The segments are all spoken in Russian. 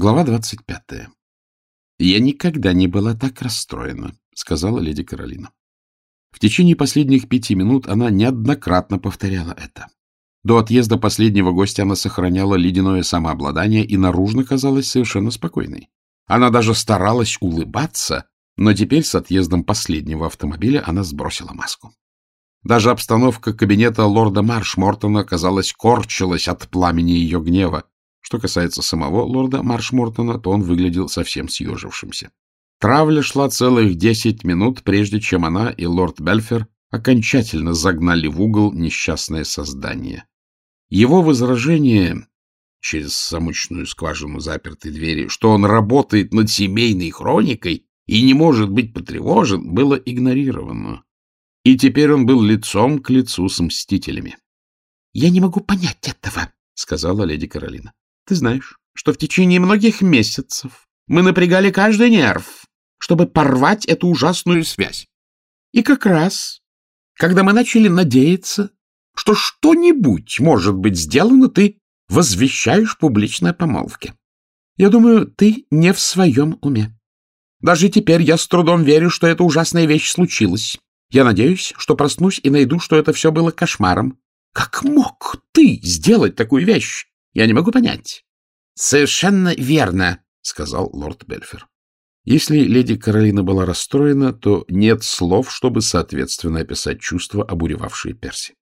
Глава двадцать пятая. «Я никогда не была так расстроена», — сказала леди Каролина. В течение последних пяти минут она неоднократно повторяла это. До отъезда последнего гостя она сохраняла ледяное самообладание и наружно казалась совершенно спокойной. Она даже старалась улыбаться, но теперь с отъездом последнего автомобиля она сбросила маску. Даже обстановка кабинета лорда Маршмортона, казалось, корчилась от пламени ее гнева, что касается самого лорда Маршмортона, то он выглядел совсем съежившимся. Травля шла целых десять минут, прежде чем она и лорд Бельфер окончательно загнали в угол несчастное создание. Его возражение через замочную скважину запертой двери, что он работает над семейной хроникой и не может быть потревожен, было игнорировано. И теперь он был лицом к лицу с мстителями. — Я не могу понять этого, — сказала леди Каролина. Ты знаешь, что в течение многих месяцев мы напрягали каждый нерв, чтобы порвать эту ужасную связь. И как раз, когда мы начали надеяться, что что-нибудь может быть сделано, ты возвещаешь публично о помолвке. Я думаю, ты не в своем уме. Даже теперь я с трудом верю, что эта ужасная вещь случилась. Я надеюсь, что проснусь и найду, что это все было кошмаром. Как мог ты сделать такую вещь? Я не могу понять. — Совершенно верно, — сказал лорд Бельфер. Если леди Каролина была расстроена, то нет слов, чтобы соответственно описать чувства, обуревавшие Перси.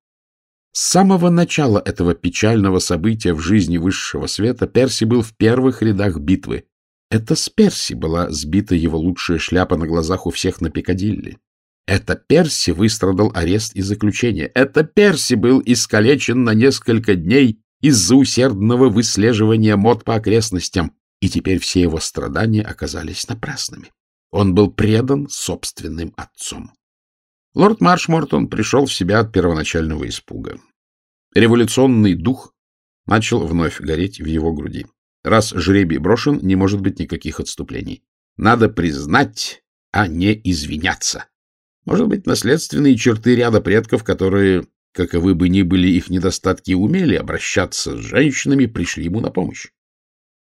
С самого начала этого печального события в жизни высшего света Перси был в первых рядах битвы. Это с Перси была сбита его лучшая шляпа на глазах у всех на Пикадилли. Это Перси выстрадал арест и заключение. Это Перси был искалечен на несколько дней из-за усердного выслеживания мод по окрестностям, и теперь все его страдания оказались напрасными. Он был предан собственным отцом. Лорд Маршмортон пришел в себя от первоначального испуга. Революционный дух начал вновь гореть в его груди. Раз жребий брошен, не может быть никаких отступлений. Надо признать, а не извиняться. Может быть, наследственные черты ряда предков, которые каковы бы ни были их недостатки, умели обращаться с женщинами, пришли ему на помощь.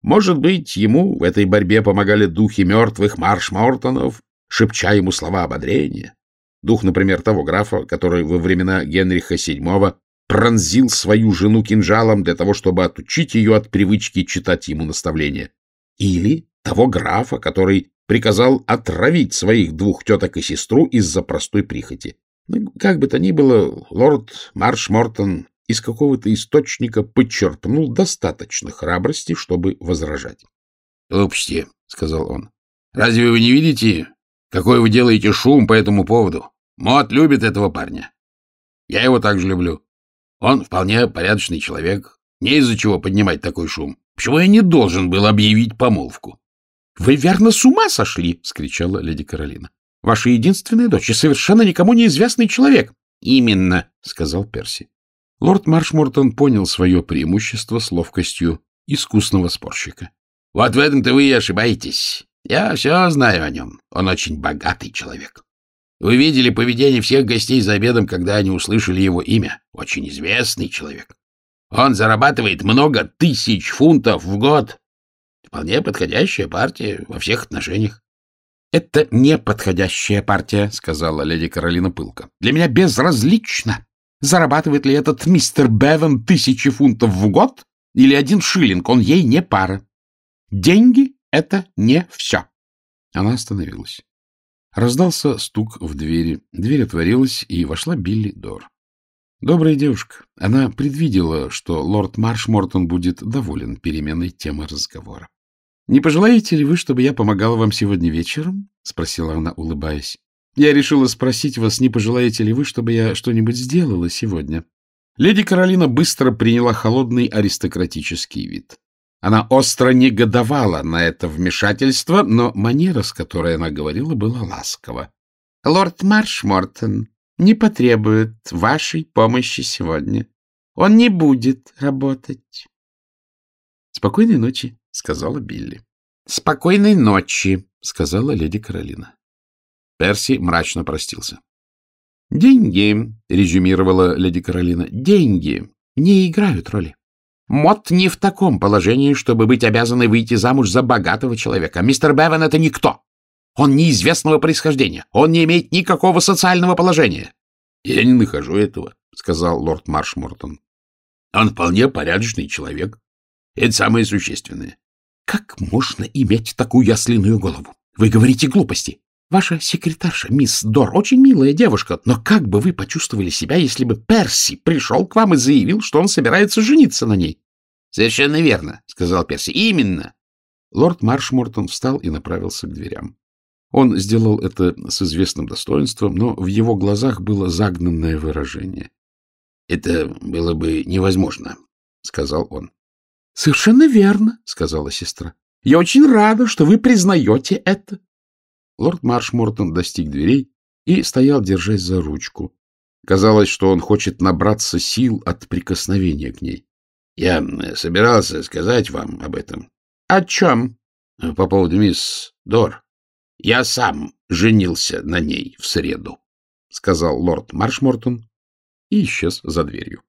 Может быть, ему в этой борьбе помогали духи мертвых марш-мортонов, шепча ему слова ободрения. Дух, например, того графа, который во времена Генриха VII пронзил свою жену кинжалом для того, чтобы отучить ее от привычки читать ему наставления. Или того графа, который приказал отравить своих двух теток и сестру из-за простой прихоти. Ну, как бы то ни было, лорд Маршмортон из какого-то источника подчерпнул достаточно храбрости, чтобы возражать. — Глупости, — сказал он. — Разве вы не видите, какой вы делаете шум по этому поводу? Мот любит этого парня. Я его также люблю. Он вполне порядочный человек. Не из-за чего поднимать такой шум. Почему я не должен был объявить помолвку? — Вы верно с ума сошли! — вскричала леди Каролина. Ваша единственная дочь и совершенно никому неизвестный человек. — Именно, — сказал Перси. Лорд Маршмортон понял свое преимущество с ловкостью искусного спорщика. — Вот в этом-то вы и ошибаетесь. Я все знаю о нем. Он очень богатый человек. Вы видели поведение всех гостей за обедом, когда они услышали его имя. Очень известный человек. Он зарабатывает много тысяч фунтов в год. Вполне подходящая партия во всех отношениях. — Это неподходящая партия, — сказала леди Каролина пылко. — Для меня безразлично, зарабатывает ли этот мистер Беван тысячи фунтов в год или один шиллинг, он ей не пара. Деньги — это не все. Она остановилась. Раздался стук в двери. Дверь отворилась, и вошла Билли Дор. Добрая девушка. Она предвидела, что лорд Маршмортон будет доволен переменой темы разговора. — Не пожелаете ли вы, чтобы я помогала вам сегодня вечером? — спросила она, улыбаясь. — Я решила спросить вас, не пожелаете ли вы, чтобы я что-нибудь сделала сегодня? Леди Каролина быстро приняла холодный аристократический вид. Она остро негодовала на это вмешательство, но манера, с которой она говорила, была ласкова. — Лорд Маршмортон не потребует вашей помощи сегодня. Он не будет работать. — Спокойной ночи, — сказала Билли. — Спокойной ночи, — сказала леди Каролина. Перси мрачно простился. — Деньги, — резюмировала леди Каролина, — деньги не играют роли. Мот не в таком положении, чтобы быть обязанной выйти замуж за богатого человека. Мистер Беван — это никто. Он неизвестного происхождения. Он не имеет никакого социального положения. — Я не нахожу этого, — сказал лорд Маршмортон. — Он вполне порядочный человек. Это самое существенное. — Как можно иметь такую ясленную голову? Вы говорите глупости. Ваша секретарша, мисс Дор, очень милая девушка, но как бы вы почувствовали себя, если бы Перси пришел к вам и заявил, что он собирается жениться на ней? — Совершенно верно, — сказал Перси. — Именно. Лорд Маршмортон встал и направился к дверям. Он сделал это с известным достоинством, но в его глазах было загнанное выражение. — Это было бы невозможно, — сказал он. — Совершенно верно, — сказала сестра. — Я очень рада, что вы признаете это. Лорд Маршмортон достиг дверей и стоял, держась за ручку. Казалось, что он хочет набраться сил от прикосновения к ней. — Я собирался сказать вам об этом. — О чем? — По поводу мисс Дор. Я сам женился на ней в среду, — сказал лорд Маршмортон и исчез за дверью.